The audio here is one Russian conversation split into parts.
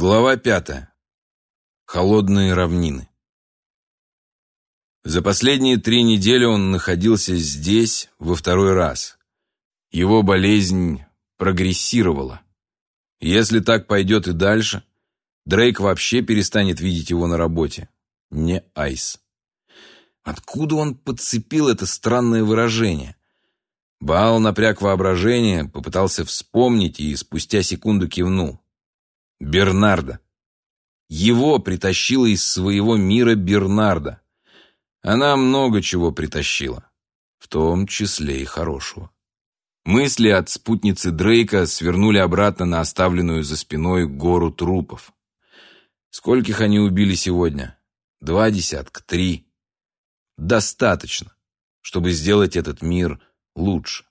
Глава пятая. Холодные равнины. За последние три недели он находился здесь во второй раз. Его болезнь прогрессировала. Если так пойдет и дальше, Дрейк вообще перестанет видеть его на работе. Не Айс. Откуда он подцепил это странное выражение? Баал напряг воображение, попытался вспомнить и спустя секунду кивнул. Бернарда. Его притащила из своего мира Бернарда. Она много чего притащила, в том числе и хорошего. Мысли от спутницы Дрейка свернули обратно на оставленную за спиной гору трупов. Скольких они убили сегодня? Два десятка, три. Достаточно, чтобы сделать этот мир лучше.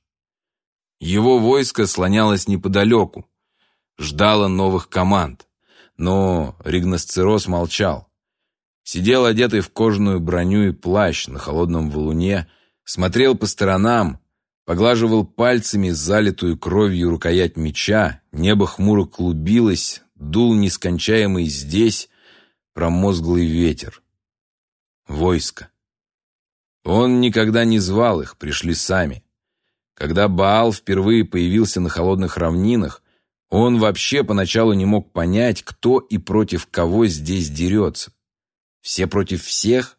Его войско слонялось неподалеку, ждала новых команд. Но Ригносцирос молчал. Сидел одетый в кожаную броню и плащ на холодном валуне, смотрел по сторонам, поглаживал пальцами залитую кровью рукоять меча, небо хмуро клубилось, дул нескончаемый здесь промозглый ветер. Войско. Он никогда не звал их, пришли сами. Когда Баал впервые появился на холодных равнинах, он вообще поначалу не мог понять, кто и против кого здесь дерется. Все против всех?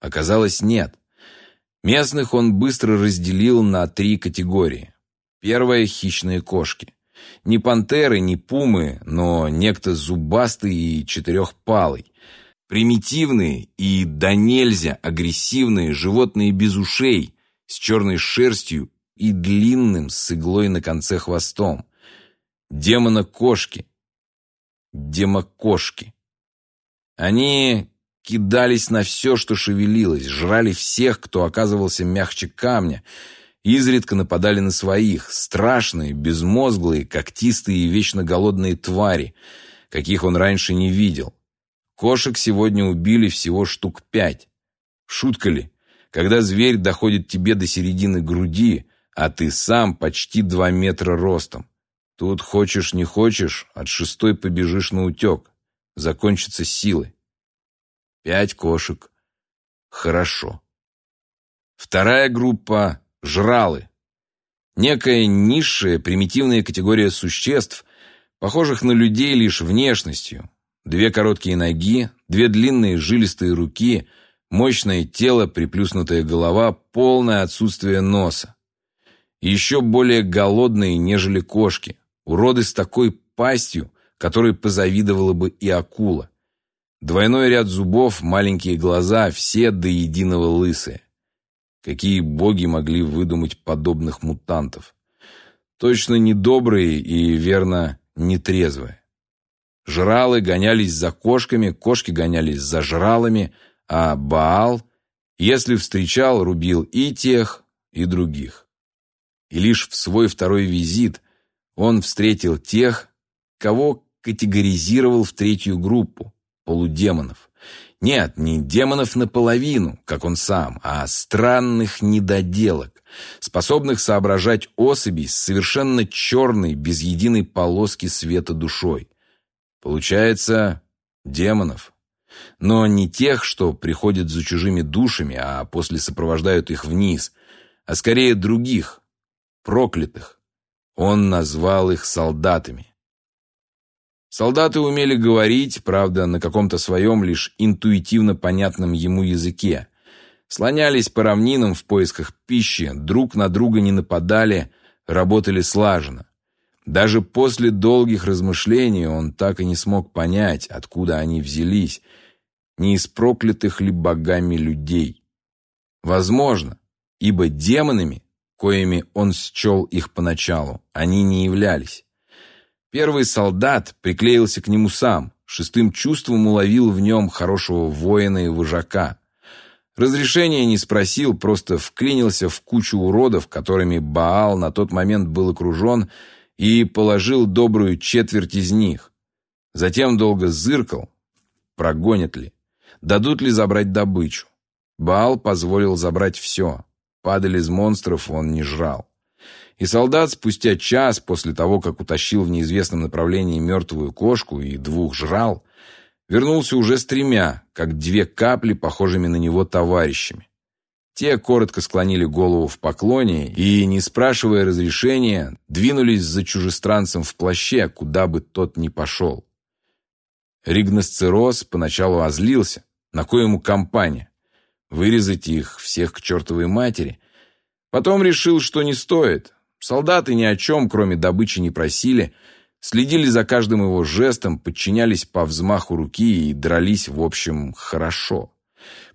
Оказалось, нет. Местных он быстро разделил на три категории. Первая – хищные кошки. Не пантеры, не пумы, но некто зубастый и четырехпалый. Примитивные и до нельзя агрессивные животные без ушей, с черной шерстью и длинным с иглой на конце хвостом демона-кошки. Демокошки. Они кидались на все, что шевелилось, жрали всех, кто оказывался мягче камня, изредка нападали на своих, страшные, безмозглые, когтистые и вечно голодные твари, каких он раньше не видел. Кошек сегодня убили всего штук пять. Шутка ли, когда зверь доходит тебе до середины груди, а ты сам почти два метра ростом? Тут хочешь не хочешь, от шестой побежишь на утек. Закончатся силы. Пять кошек. Хорошо. Вторая группа — жралы. Некая низшая, примитивная категория существ, похожих на людей лишь внешностью. Две короткие ноги, две длинные жилистые руки, мощное тело, приплюснутая голова, полное отсутствие носа. Еще более голодные, нежели кошки, Уроды с такой пастью, которой позавидовала бы и акула. Двойной ряд зубов, маленькие глаза, все до единого лысые. Какие боги могли выдумать подобных мутантов? Точно недобрые и, верно, нетрезвые. Жралы гонялись за кошками, кошки гонялись за жралами, а Баал, если встречал, рубил и тех, и других. И лишь в свой второй визит он встретил тех, кого категоризировал в третью группу – полудемонов. Нет, не демонов наполовину, как он сам, а странных недоделок, способных соображать особей с совершенно черной, без единой полоски света душой. Получается, демонов. Но не тех, что приходят за чужими душами, а после сопровождают их вниз, а скорее других, проклятых, он назвал их солдатами. Солдаты умели говорить, правда, на каком-то своем лишь интуитивно понятном ему языке. Слонялись по равнинам в поисках пищи, друг на друга не нападали, работали слаженно. Даже после долгих размышлений он так и не смог понять, откуда они взялись, не из проклятых ли богами людей. Возможно, ибо демонами коими он счел их поначалу, они не являлись. Первый солдат приклеился к нему сам, шестым чувством уловил в нем хорошего воина и вожака. Разрешения не спросил, просто вклинился в кучу уродов, которыми Баал на тот момент был окружен, и положил добрую четверть из них. Затем долго зыркал, прогонят ли, дадут ли забрать добычу. Баал позволил забрать все, Падаль из монстров он не жрал. И солдат спустя час после того, как утащил в неизвестном направлении мертвую кошку и двух жрал, вернулся уже с тремя, как две капли, похожими на него товарищами. Те коротко склонили голову в поклоне и, не спрашивая разрешения, двинулись за чужестранцем в плаще, куда бы тот ни пошел. Ригносцероз поначалу озлился, на кое ему компания. Вырезать их всех к чертовой матери. Потом решил, что не стоит, Солдаты ни о чем, кроме добычи, не просили, следили за каждым его жестом, подчинялись по взмаху руки и дрались, в общем, хорошо.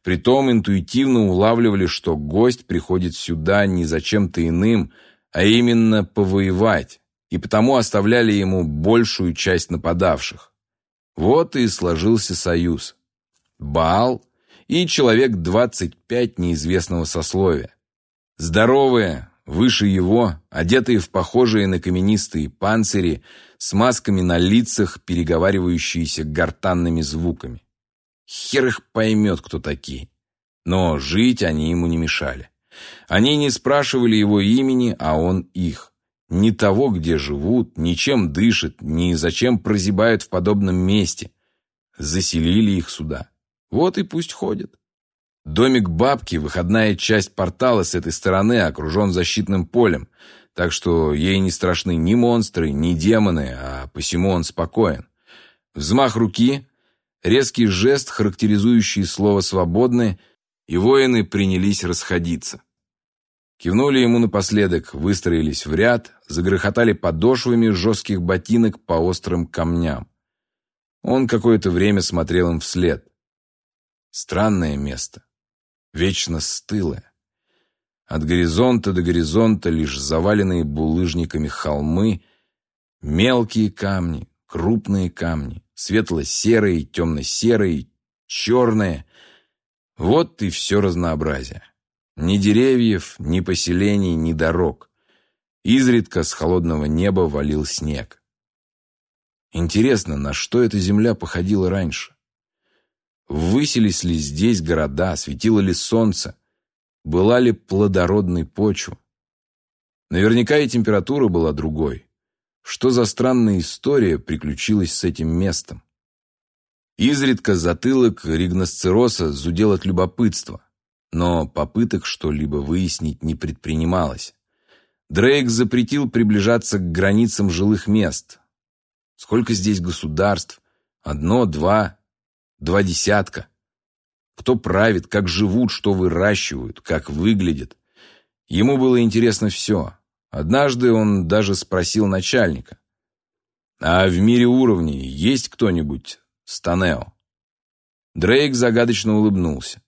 Притом интуитивно улавливали, что гость приходит сюда не за чем-то иным, а именно повоевать, и потому оставляли ему большую часть нападавших. Вот и сложился союз. Баал и человек двадцать пять неизвестного сословия. Здоровые, Выше его, одетые в похожие на каменистые панцири, с масками на лицах, переговаривающиеся гортанными звуками. Хер их поймет, кто такие. Но жить они ему не мешали. Они не спрашивали его имени, а он их. Ни того, где живут, ни чем дышат, ни зачем прозябают в подобном месте. Заселили их сюда. Вот и пусть ходят. Домик бабки, выходная часть портала с этой стороны, окружен защитным полем, так что ей не страшны ни монстры, ни демоны, а посему он спокоен. Взмах руки, резкий жест, характеризующий слово «свободны», и воины принялись расходиться. Кивнули ему напоследок, выстроились в ряд, загрохотали подошвами жестких ботинок по острым камням. Он какое-то время смотрел им вслед. Странное место вечно стылая. От горизонта до горизонта лишь заваленные булыжниками холмы, мелкие камни, крупные камни, светло-серые, темно-серые, черные. Вот и все разнообразие. Ни деревьев, ни поселений, ни дорог. Изредка с холодного неба валил снег. Интересно, на что эта земля походила раньше? Высились ли здесь города, светило ли солнце, была ли плодородной почва. Наверняка и температура была другой. Что за странная история приключилась с этим местом? Изредка затылок ригносцероса зудел от любопытства, но попыток что-либо выяснить не предпринималось. Дрейк запретил приближаться к границам жилых мест. Сколько здесь государств? Одно, два, Два десятка. Кто правит, как живут, что выращивают, как выглядят. Ему было интересно все. Однажды он даже спросил начальника. «А в мире уровней есть кто-нибудь с Танео?» Дрейк загадочно улыбнулся.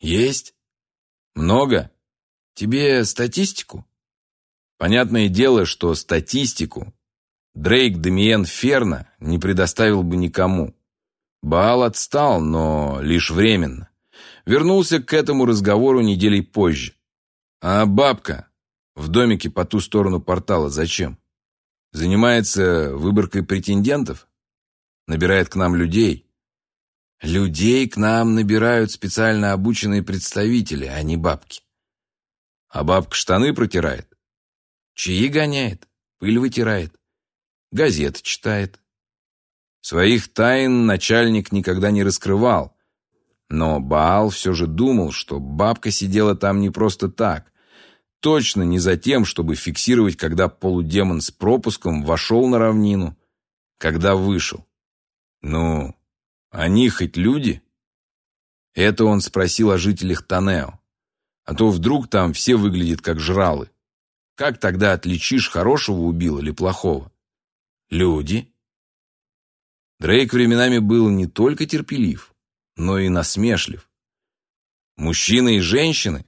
«Есть? Много? Тебе статистику?» Понятное дело, что статистику Дрейк Демиен Ферна не предоставил бы никому. Баал отстал, но лишь временно. Вернулся к этому разговору неделей позже. А бабка в домике по ту сторону портала зачем? Занимается выборкой претендентов? Набирает к нам людей? Людей к нам набирают специально обученные представители, а не бабки. А бабка штаны протирает? Чаи гоняет, пыль вытирает, газеты читает. Своих тайн начальник никогда не раскрывал. Но Баал все же думал, что бабка сидела там не просто так. Точно не за тем, чтобы фиксировать, когда полудемон с пропуском вошел на равнину, когда вышел. Ну, они хоть люди? Это он спросил о жителях Танео. А то вдруг там все выглядят как жралы. Как тогда отличишь, хорошего убил или плохого? Люди. Дрейк временами был не только терпелив, но и насмешлив. Мужчины и женщины,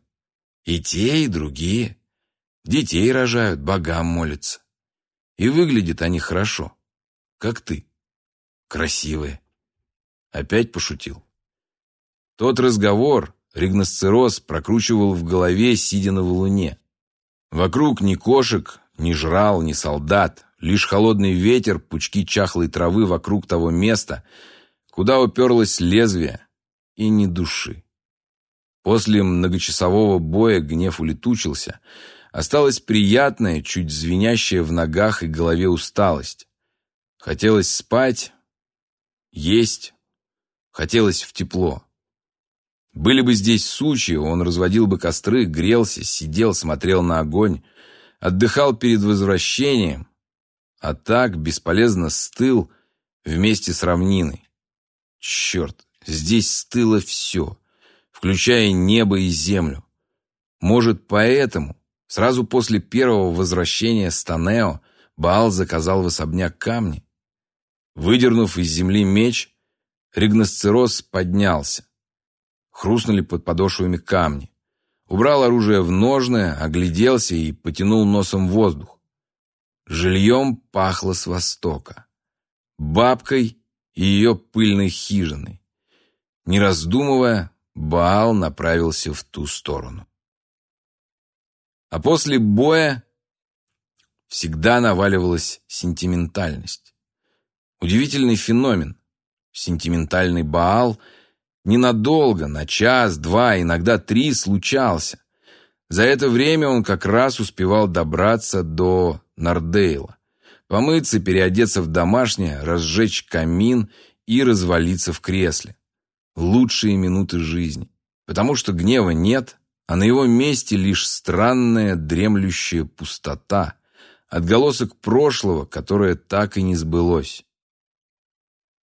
и те, и другие, детей рожают, богам молятся. И выглядят они хорошо, как ты, красивые. Опять пошутил. Тот разговор ригносцероз прокручивал в голове, сидя на валуне. Вокруг ни кошек, ни жрал, ни солдат, Лишь холодный ветер, пучки чахлой травы вокруг того места, куда уперлось лезвие, и ни души. После многочасового боя гнев улетучился, осталась приятная, чуть звенящая в ногах и голове усталость. Хотелось спать, есть, хотелось в тепло. Были бы здесь сучи, он разводил бы костры, грелся, сидел, смотрел на огонь, отдыхал перед возвращением, а так бесполезно стыл вместе с равниной. Черт, здесь стыло все, включая небо и землю. Может, поэтому сразу после первого возвращения Станео Баал заказал в особняк камни? Выдернув из земли меч, ригносцероз поднялся. Хрустнули под подошвами камни. Убрал оружие в ножное, огляделся и потянул носом воздух. Жильем пахло с востока. Бабкой и ее пыльной хижиной. Не раздумывая, Баал направился в ту сторону. А после боя всегда наваливалась сентиментальность. Удивительный феномен. Сентиментальный Баал ненадолго, на час, два, иногда три случался. За это время он как раз успевал добраться до Нардейла. Помыться, переодеться в домашнее, разжечь камин и развалиться в кресле. Лучшие минуты жизни. Потому что гнева нет, а на его месте лишь странная дремлющая пустота, отголосок прошлого, которое так и не сбылось.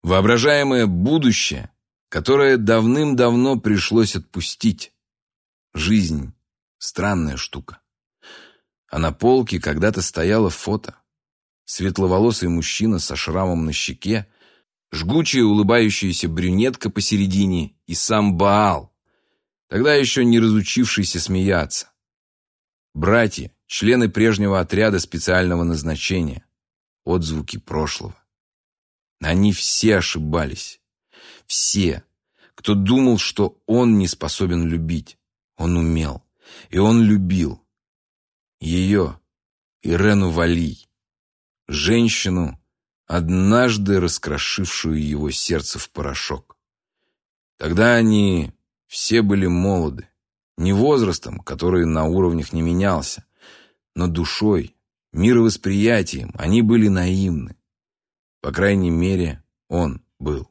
Воображаемое будущее, которое давным-давно пришлось отпустить. Жизнь — странная штука. А на полке когда-то стояло фото. Светловолосый мужчина со шрамом на щеке, жгучая улыбающаяся брюнетка посередине и сам Баал, тогда еще не разучившийся смеяться. Братья, члены прежнего отряда специального назначения, отзвуки прошлого. Они все ошибались. Все. Кто думал, что он не способен любить. Он умел. И он любил. Ее, Ирену Валий. Женщину, однажды раскрошившую его сердце в порошок. Тогда они все были молоды. Не возрастом, который на уровнях не менялся, но душой, мировосприятием они были наивны. По крайней мере, он был.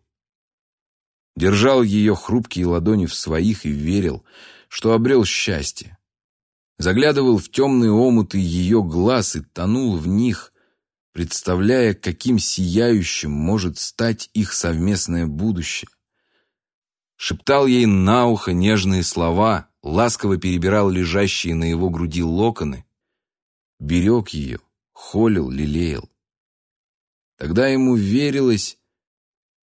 Держал ее хрупкие ладони в своих и верил, что обрел счастье. Заглядывал в темные омуты ее глаз и тонул в них, представляя, каким сияющим может стать их совместное будущее. Шептал ей на ухо нежные слова, ласково перебирал лежащие на его груди локоны, берег ее, холил, лелеял. Тогда ему верилось,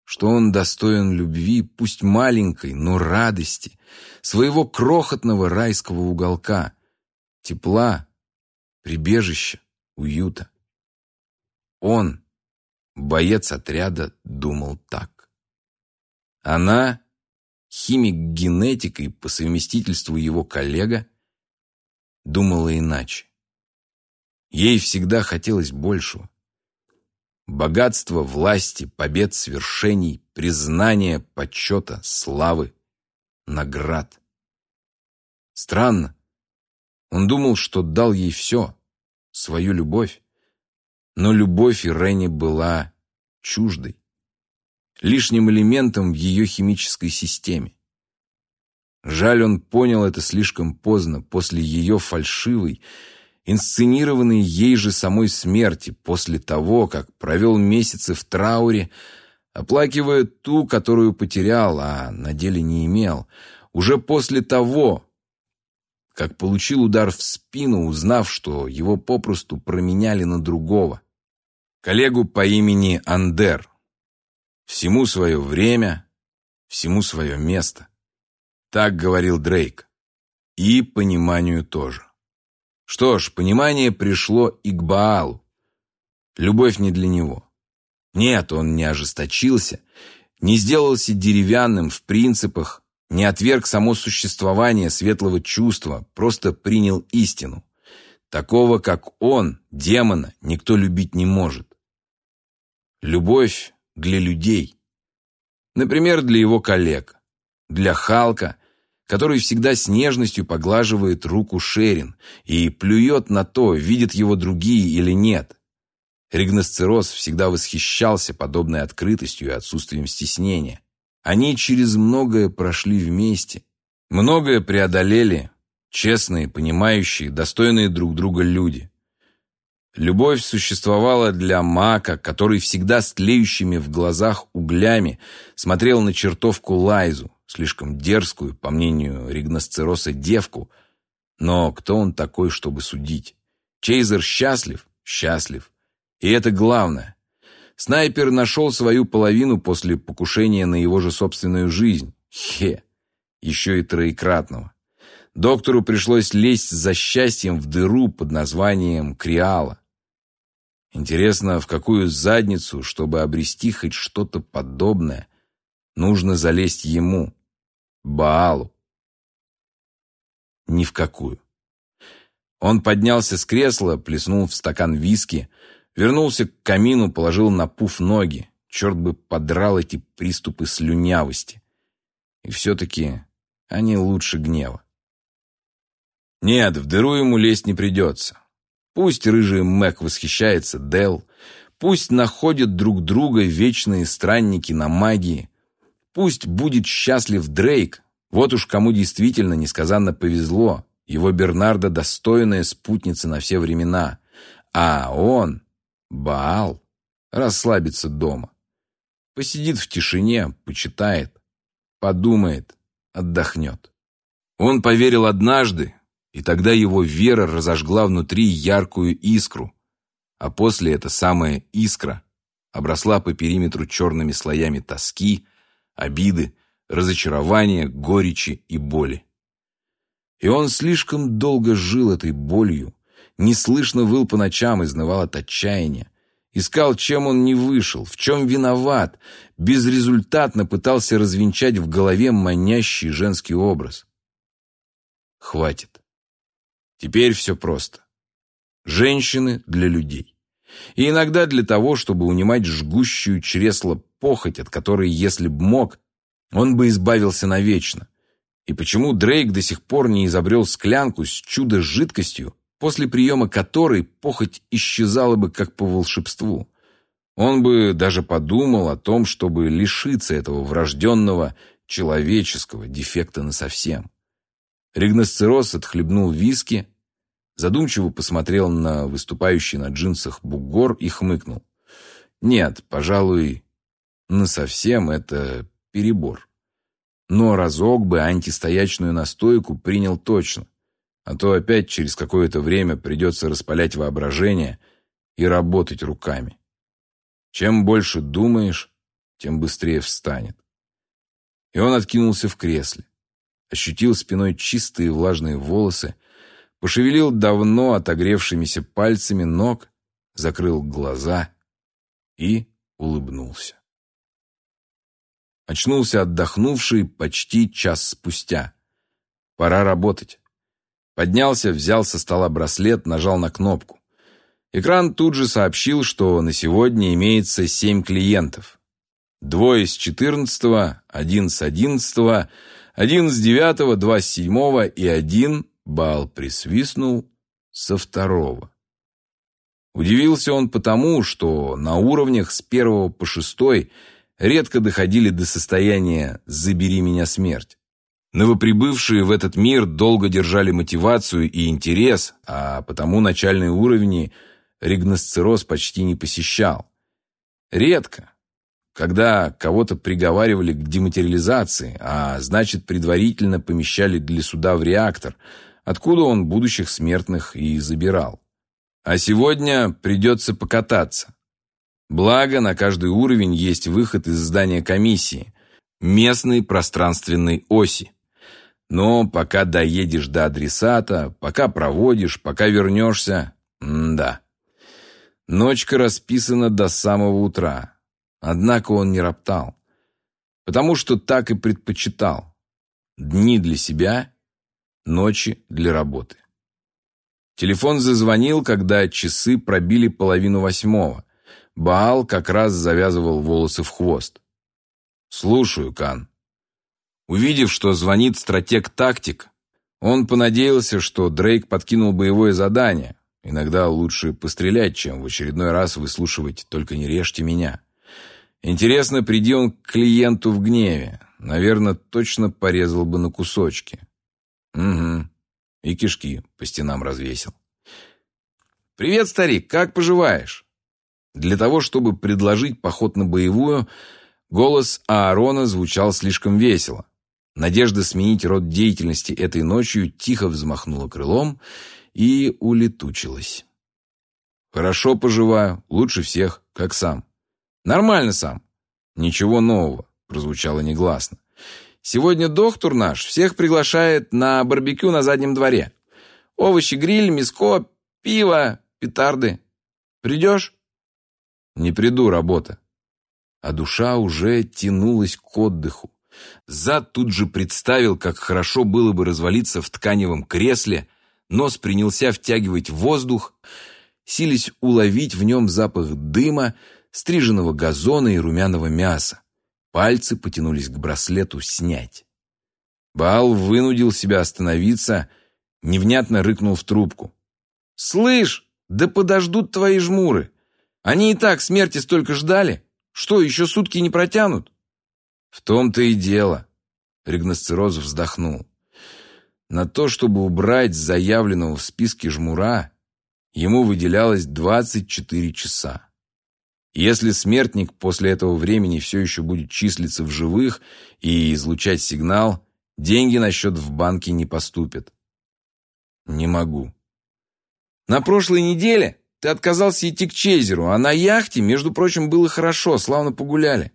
что он достоин любви, пусть маленькой, но радости, своего крохотного райского уголка, тепла, прибежища, уюта. Он, боец отряда, думал так. Она, химик-генетик и по совместительству его коллега, думала иначе. Ей всегда хотелось большего. Богатства, власти, побед, свершений, признания, почета, славы, наград. Странно. Он думал, что дал ей все, свою любовь. Но любовь Ирене была чуждой, лишним элементом в ее химической системе. Жаль, он понял это слишком поздно, после ее фальшивой, инсценированной ей же самой смерти, после того, как провел месяцы в трауре, оплакивая ту, которую потерял, а на деле не имел, уже после того, как получил удар в спину, узнав, что его попросту променяли на другого коллегу по имени Андер. Всему свое время, всему свое место. Так говорил Дрейк. И пониманию тоже. Что ж, понимание пришло и к Баалу. Любовь не для него. Нет, он не ожесточился, не сделался деревянным в принципах, не отверг само существование светлого чувства, просто принял истину. Такого, как он, демона, никто любить не может. Любовь для людей. Например, для его коллег. Для Халка, который всегда с нежностью поглаживает руку Шерин и плюет на то, видят его другие или нет. Ригносцероз всегда восхищался подобной открытостью и отсутствием стеснения. Они через многое прошли вместе, многое преодолели, честные, понимающие, достойные друг друга люди. Любовь существовала для Мака, который всегда с тлеющими в глазах углями смотрел на чертовку Лайзу, слишком дерзкую, по мнению Ригносцероса, девку. Но кто он такой, чтобы судить? Чейзер счастлив? Счастлив. И это главное. Снайпер нашел свою половину после покушения на его же собственную жизнь. Хе. Еще и троекратного. Доктору пришлось лезть за счастьем в дыру под названием Криала. Интересно, в какую задницу, чтобы обрести хоть что-то подобное, нужно залезть ему, Баалу? Ни в какую. Он поднялся с кресла, плеснул в стакан виски, вернулся к камину, положил на пуф ноги. Черт бы подрал эти приступы слюнявости. И все-таки они лучше гнева. Нет, в дыру ему лезть не придется. Пусть рыжий Мэг восхищается Дел, пусть находят друг друга вечные странники на магии, пусть будет счастлив Дрейк, вот уж кому действительно несказанно повезло, его Бернарда достойная спутница на все времена, а он, Баал, расслабится дома. Посидит в тишине, почитает, подумает, отдохнет. Он поверил однажды, и тогда его вера разожгла внутри яркую искру, а после эта самая искра обросла по периметру черными слоями тоски, обиды, разочарования, горечи и боли. И он слишком долго жил этой болью, неслышно выл по ночам, изнывал от отчаяния, искал, чем он не вышел, в чем виноват, безрезультатно пытался развенчать в голове манящий женский образ. Хватит. Теперь все просто. Женщины для людей. И иногда для того, чтобы унимать жгущую чресло похоть, от которой, если б мог, он бы избавился навечно. И почему Дрейк до сих пор не изобрел склянку с чудо-жидкостью, после приема которой похоть исчезала бы как по волшебству? Он бы даже подумал о том, чтобы лишиться этого врожденного человеческого дефекта насовсем. Ригносцероз отхлебнул виски, задумчиво посмотрел на выступающий на джинсах бугор и хмыкнул. Нет, пожалуй, насовсем это перебор. Но разок бы антистоячную настойку принял точно, а то опять через какое-то время придется распалять воображение и работать руками. Чем больше думаешь, тем быстрее встанет. И он откинулся в кресле ощутил спиной чистые влажные волосы, пошевелил давно отогревшимися пальцами ног, закрыл глаза и улыбнулся. Очнулся отдохнувший почти час спустя. Пора работать. Поднялся, взял со стола браслет, нажал на кнопку. Экран тут же сообщил, что на сегодня имеется семь клиентов. Двое с четырнадцатого, один с одиннадцатого, один с девятого, два с седьмого и один, Бал присвистнул, со второго. Удивился он потому, что на уровнях с первого по шестой редко доходили до состояния «забери меня смерть». Новоприбывшие в этот мир долго держали мотивацию и интерес, а потому начальные уровни ригносцероз почти не посещал. Редко, когда кого-то приговаривали к дематериализации, а значит предварительно помещали для суда в реактор, откуда он будущих смертных и забирал. А сегодня придется покататься. Благо, на каждый уровень есть выход из здания комиссии, местной пространственной оси. Но пока доедешь до адресата, пока проводишь, пока вернешься, да. Ночка расписана до самого утра. Однако он не роптал, потому что так и предпочитал. Дни для себя, ночи для работы. Телефон зазвонил, когда часы пробили половину восьмого. Баал как раз завязывал волосы в хвост. «Слушаю, Кан». Увидев, что звонит стратег-тактик, он понадеялся, что Дрейк подкинул боевое задание. Иногда лучше пострелять, чем в очередной раз выслушивать «только не режьте меня». Интересно, приди он к клиенту в гневе. Наверное, точно порезал бы на кусочки. Угу. И кишки по стенам развесил. «Привет, старик, как поживаешь?» Для того, чтобы предложить поход на боевую, голос Аарона звучал слишком весело. Надежда сменить род деятельности этой ночью тихо взмахнула крылом и улетучилась. «Хорошо поживаю, лучше всех, как сам». «Нормально сам». «Ничего нового», — прозвучало негласно. «Сегодня доктор наш всех приглашает на барбекю на заднем дворе. Овощи, гриль, миско, пиво, петарды. Придешь?» «Не приду, работа». А душа уже тянулась к отдыху. Зад тут же представил, как хорошо было бы развалиться в тканевом кресле, нос принялся втягивать воздух, сились уловить в нем запах дыма, стриженного газона и румяного мяса. Пальцы потянулись к браслету снять. Баал вынудил себя остановиться, невнятно рыкнул в трубку. «Слышь, да подождут твои жмуры. Они и так смерти столько ждали. Что, еще сутки не протянут?» «В том-то и дело», — Ригносцероз вздохнул. На то, чтобы убрать заявленного в списке жмура, ему выделялось 24 часа. Если смертник после этого времени все еще будет числиться в живых и излучать сигнал, деньги на счет в банке не поступят. Не могу. На прошлой неделе ты отказался идти к Чейзеру, а на яхте, между прочим, было хорошо, славно погуляли.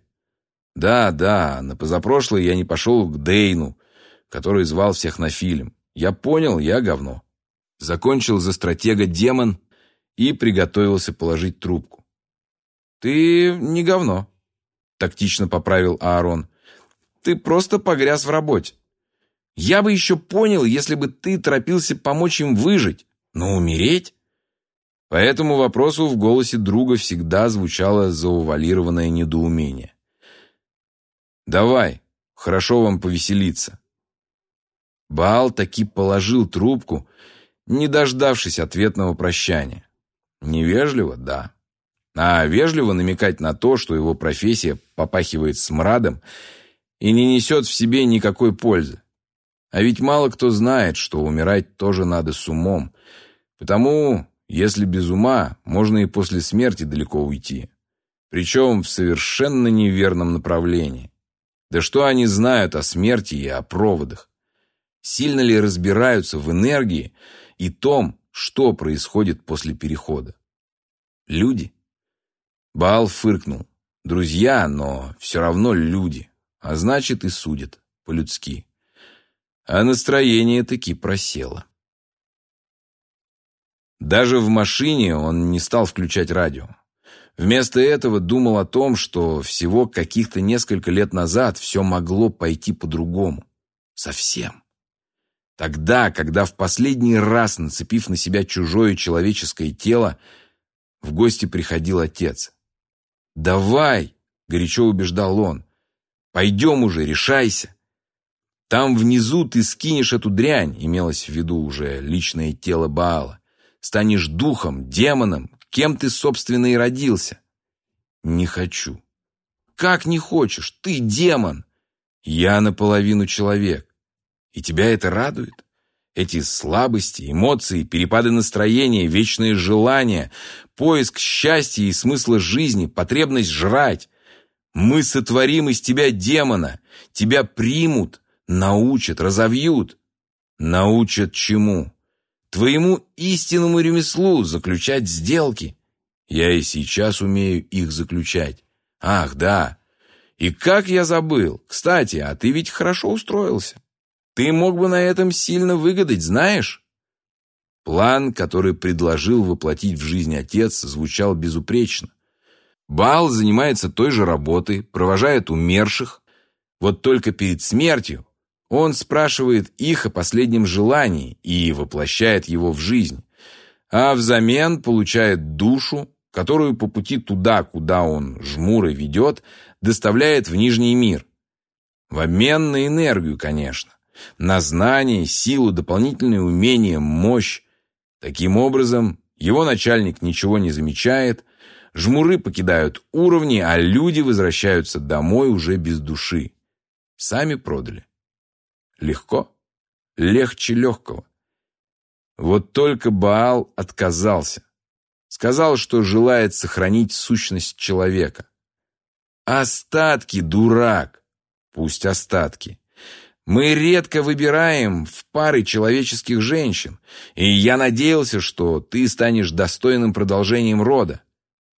Да, да, на позапрошлой я не пошел к Дейну, который звал всех на фильм. Я понял, я говно. Закончил за стратега демон и приготовился положить трубку. Ты не говно, тактично поправил Аарон. Ты просто погряз в работе. Я бы еще понял, если бы ты торопился помочь им выжить, но умереть? По этому вопросу в голосе друга всегда звучало заувалированное недоумение. «Давай, хорошо вам повеселиться». Баал таки положил трубку, не дождавшись ответного прощания. Невежливо, да. А вежливо намекать на то, что его профессия попахивает смрадом и не несет в себе никакой пользы. А ведь мало кто знает, что умирать тоже надо с умом. Потому если без ума, можно и после смерти далеко уйти. Причем в совершенно неверном направлении. Да что они знают о смерти и о проводах? Сильно ли разбираются в энергии и том, что происходит после перехода? Люди? Баал фыркнул. Друзья, но все равно люди. А значит и судят по-людски. А настроение таки просело. Даже в машине он не стал включать радио. Вместо этого думал о том, что всего каких-то несколько лет назад все могло пойти по-другому. Совсем. Тогда, когда в последний раз, нацепив на себя чужое человеческое тело, в гости приходил отец. «Давай!» — горячо убеждал он. «Пойдем уже, решайся!» «Там внизу ты скинешь эту дрянь», — имелось в виду уже личное тело Баала станешь духом, демоном, кем ты, собственно, и родился. Не хочу. Как не хочешь? Ты демон. Я наполовину человек. И тебя это радует? Эти слабости, эмоции, перепады настроения, вечные желания, поиск счастья и смысла жизни, потребность жрать. Мы сотворим из тебя демона. Тебя примут, научат, разовьют. Научат чему? Твоему истинному ремеслу заключать сделки. Я и сейчас умею их заключать. Ах, да. И как я забыл. Кстати, а ты ведь хорошо устроился. Ты мог бы на этом сильно выгадать, знаешь? План, который предложил воплотить в жизнь отец, звучал безупречно. Бал занимается той же работой, провожает умерших. Вот только перед смертью он спрашивает их о последнем желании и воплощает его в жизнь, а взамен получает душу, которую по пути туда, куда он жмуры ведет, доставляет в Нижний мир. В обмен на энергию, конечно. На знания, силу, дополнительные умения, мощь. Таким образом, его начальник ничего не замечает, жмуры покидают уровни, а люди возвращаются домой уже без души. Сами продали. Легко? Легче легкого. Вот только Баал отказался. Сказал, что желает сохранить сущность человека. Остатки, дурак. Пусть остатки. Мы редко выбираем в пары человеческих женщин, и я надеялся, что ты станешь достойным продолжением рода.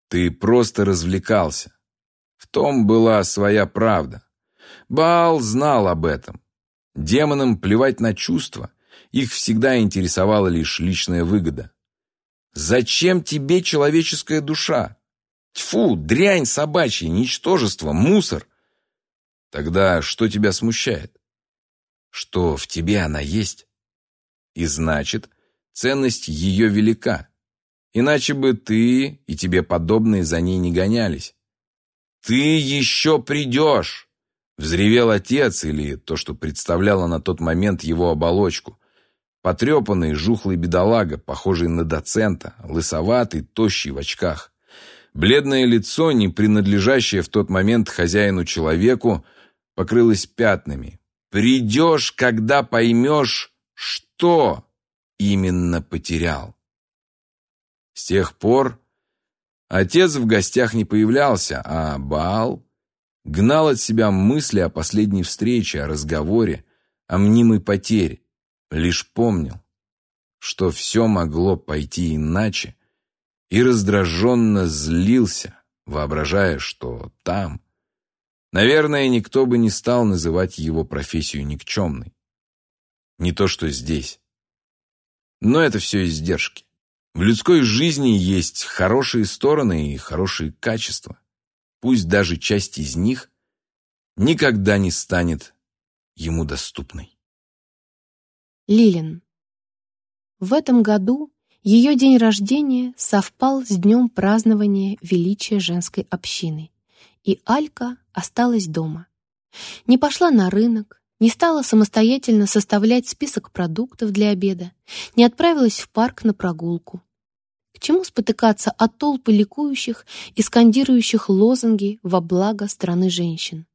Ты просто развлекался. В том была своя правда. Баал знал об этом. Демонам плевать на чувства, их всегда интересовала лишь личная выгода. Зачем тебе человеческая душа? Тьфу, дрянь собачья, ничтожество, мусор. Тогда что тебя смущает? Что в тебе она есть? И значит, ценность ее велика. Иначе бы ты и тебе подобные за ней не гонялись. «Ты еще придешь!» Взревел отец, или то, что представляло на тот момент его оболочку. Потрепанный, жухлый бедолага, похожий на доцента, лысоватый, тощий в очках. Бледное лицо, не принадлежащее в тот момент хозяину человеку, покрылось пятнами. «Придешь, когда поймешь, что именно потерял». С тех пор отец в гостях не появлялся, а Баал гнал от себя мысли о последней встрече, о разговоре, о мнимой потере. Лишь помнил, что все могло пойти иначе, и раздраженно злился, воображая, что там, наверное, никто бы не стал называть его профессию никчемной. Не то, что здесь. Но это все издержки. В людской жизни есть хорошие стороны и хорошие качества. Пусть даже часть из них никогда не станет ему доступной. Лилин. В этом году ее день рождения совпал с днем празднования величия женской общины, и Алька осталась дома. Не пошла на рынок, не стала самостоятельно составлять список продуктов для обеда, не отправилась в парк на прогулку. К чему спотыкаться от толпы ликующих и скандирующих лозунги во благо страны женщин?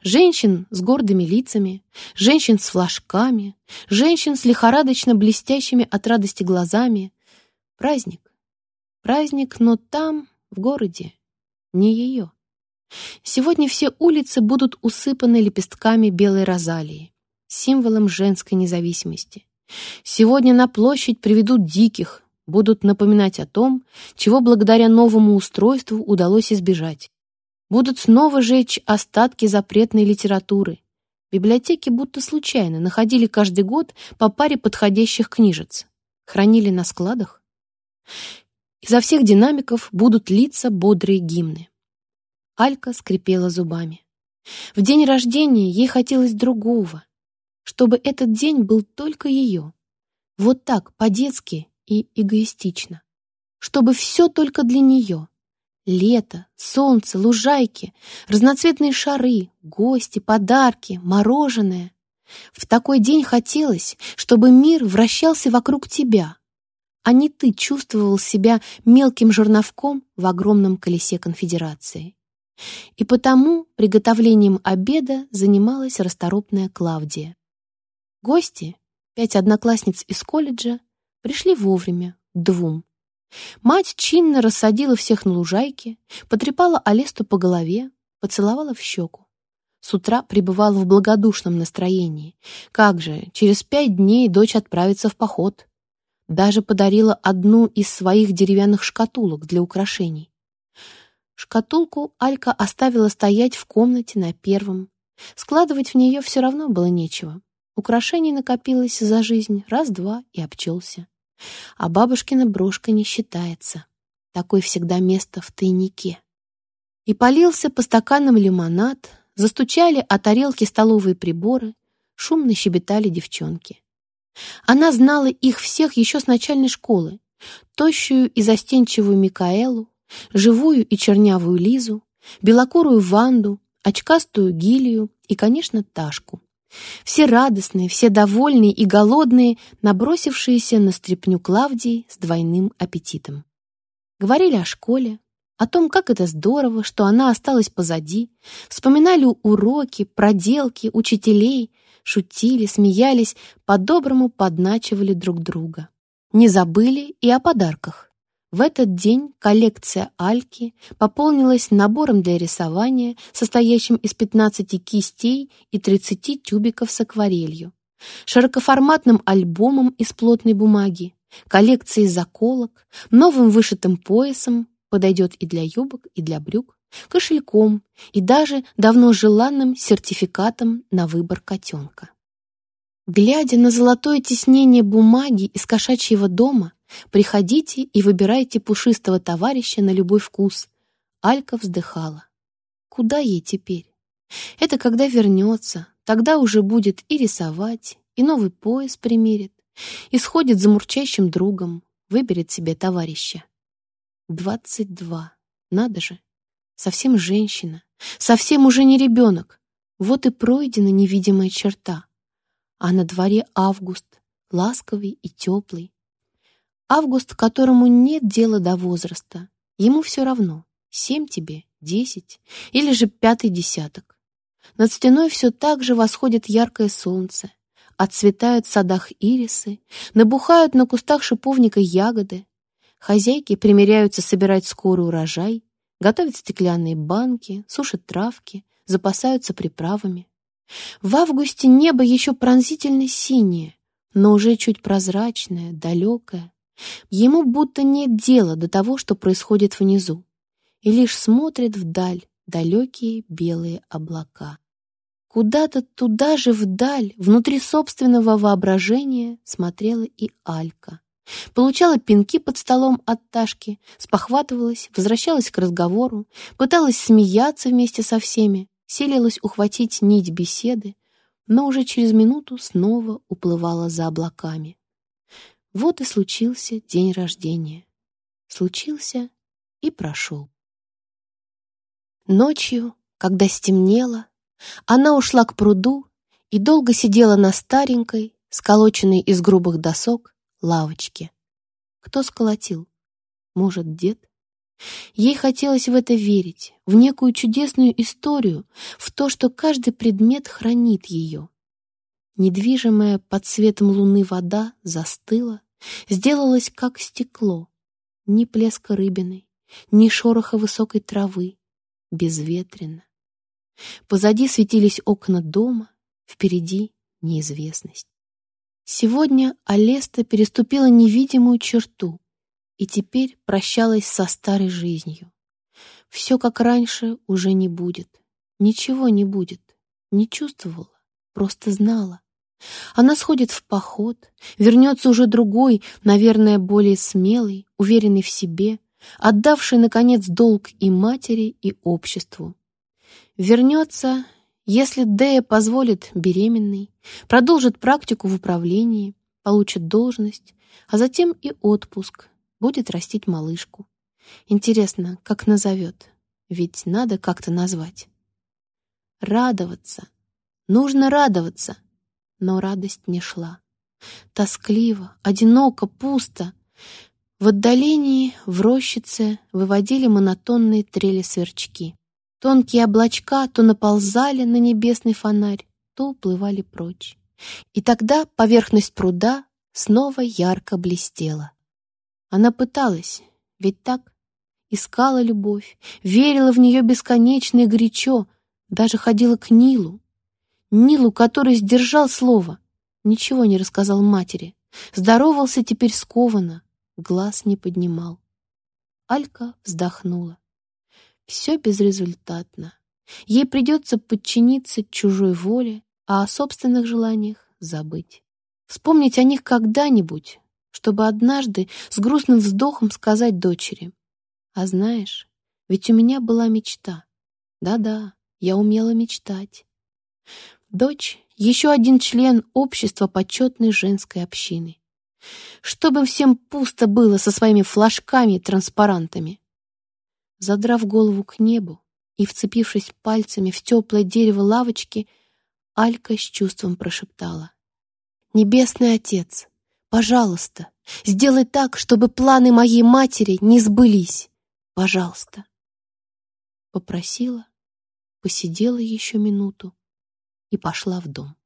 Женщин с гордыми лицами, женщин с флажками, женщин с лихорадочно блестящими от радости глазами. Праздник. Праздник, но там, в городе, не ее. Сегодня все улицы будут усыпаны лепестками белой розалии, символом женской независимости. Сегодня на площадь приведут диких, будут напоминать о том, чего благодаря новому устройству удалось избежать будут снова жечь остатки запретной литературы. Библиотеки будто случайно находили каждый год по паре подходящих книжец. Хранили на складах. Изо всех динамиков будут литься бодрые гимны. Алька скрипела зубами. В день рождения ей хотелось другого, чтобы этот день был только ее. Вот так, по-детски и эгоистично. Чтобы все только для нее. Лето, солнце, лужайки, разноцветные шары, гости, подарки, мороженое. В такой день хотелось, чтобы мир вращался вокруг тебя, а не ты чувствовал себя мелким жерновком в огромном колесе конфедерации. И потому приготовлением обеда занималась расторопная Клавдия. Гости, пять одноклассниц из колледжа, пришли вовремя, двум. Мать чинно рассадила всех на лужайке, потрепала Алесту по голове, поцеловала в щеку. С утра пребывала в благодушном настроении. Как же, через пять дней дочь отправится в поход. Даже подарила одну из своих деревянных шкатулок для украшений. Шкатулку Алька оставила стоять в комнате на первом. Складывать в нее все равно было нечего. Украшений накопилось за жизнь раз-два и обчелся. А бабушкина брошка не считается. Такой всегда место в тайнике. И полился по стаканам лимонад, застучали о тарелки столовые приборы, шумно щебетали девчонки. Она знала их всех еще с начальной школы, тощую и застенчивую Микаэлу, живую и чернявую Лизу, белокурую Ванду, очкастую Гилию и, конечно, Ташку. Все радостные, все довольные и голодные, набросившиеся на стряпню Клавдии с двойным аппетитом. Говорили о школе, о том, как это здорово, что она осталась позади, вспоминали уроки, проделки, учителей, шутили, смеялись, по-доброму подначивали друг друга. Не забыли и о подарках. В этот день коллекция Альки пополнилась набором для рисования, состоящим из 15 кистей и 30 тюбиков с акварелью, широкоформатным альбомом из плотной бумаги, коллекцией заколок, новым вышитым поясом, подойдет и для юбок, и для брюк, кошельком и даже давно желанным сертификатом на выбор котенка. Глядя на золотое тиснение бумаги из кошачьего дома, Приходите и выбирайте пушистого товарища на любой вкус. Алька вздыхала. Куда ей теперь? Это когда вернется, тогда уже будет и рисовать, и новый пояс примерит, и сходит за мурчащим другом, выберет себе товарища. Двадцать два. Надо же. Совсем женщина. Совсем уже не ребенок. Вот и пройдена невидимая черта. А на дворе август, ласковый и теплый, Август, которому нет дела до возраста. Ему все равно, семь тебе, десять или же пятый десяток. Над стеной все так же восходит яркое солнце, отцветают в садах ирисы, набухают на кустах шиповника ягоды. Хозяйки примеряются собирать скорый урожай, готовят стеклянные банки, сушат травки, запасаются приправами. В августе небо еще пронзительно синее, но уже чуть прозрачное, далекое. Ему будто нет дела до того, что происходит внизу, и лишь смотрит вдаль далекие белые облака. Куда-то туда же вдаль, внутри собственного воображения, смотрела и Алька. Получала пинки под столом от Ташки, спохватывалась, возвращалась к разговору, пыталась смеяться вместе со всеми, селилась ухватить нить беседы, но уже через минуту снова уплывала за облаками. Вот и случился день рождения. Случился и прошел. Ночью, когда стемнело, она ушла к пруду и долго сидела на старенькой, сколоченной из грубых досок, лавочке. Кто сколотил? Может, дед? Ей хотелось в это верить, в некую чудесную историю, в то, что каждый предмет хранит ее. Недвижимая под светом луны вода застыла, сделалась как стекло. Ни плеска рыбины, ни шороха высокой травы. Безветренно. Позади светились окна дома, впереди неизвестность. Сегодня Алеста переступила невидимую черту и теперь прощалась со старой жизнью. Все как раньше уже не будет. Ничего не будет. Не чувствовала, просто знала. Она сходит в поход, вернется уже другой, наверное, более смелый, уверенный в себе, отдавший, наконец, долг и матери, и обществу. Вернется, если Дея позволит беременной, продолжит практику в управлении, получит должность, а затем и отпуск, будет растить малышку. Интересно, как назовет? Ведь надо как-то назвать. Радоваться. Нужно радоваться но радость не шла. Тоскливо, одиноко, пусто. В отдалении, в рощице, выводили монотонные трели сверчки. Тонкие облачка то наползали на небесный фонарь, то уплывали прочь. И тогда поверхность пруда снова ярко блестела. Она пыталась, ведь так? Искала любовь, верила в нее бесконечно и горячо, даже ходила к Нилу, Нилу, который сдержал слово, ничего не рассказал матери, здоровался теперь скованно, глаз не поднимал. Алька вздохнула. Все безрезультатно. Ей придется подчиниться чужой воле, а о собственных желаниях забыть. Вспомнить о них когда-нибудь, чтобы однажды с грустным вздохом сказать дочери. А знаешь, ведь у меня была мечта. Да-да, я умела мечтать. Дочь — еще один член общества почетной женской общины. Чтобы всем пусто было со своими флажками и транспарантами. Задрав голову к небу, И, вцепившись пальцами в теплое дерево лавочки, Алька с чувством прошептала. «Небесный Отец, пожалуйста, сделай так, чтобы планы моей матери не сбылись. Пожалуйста». Попросила, посидела еще минуту и пошла в дом.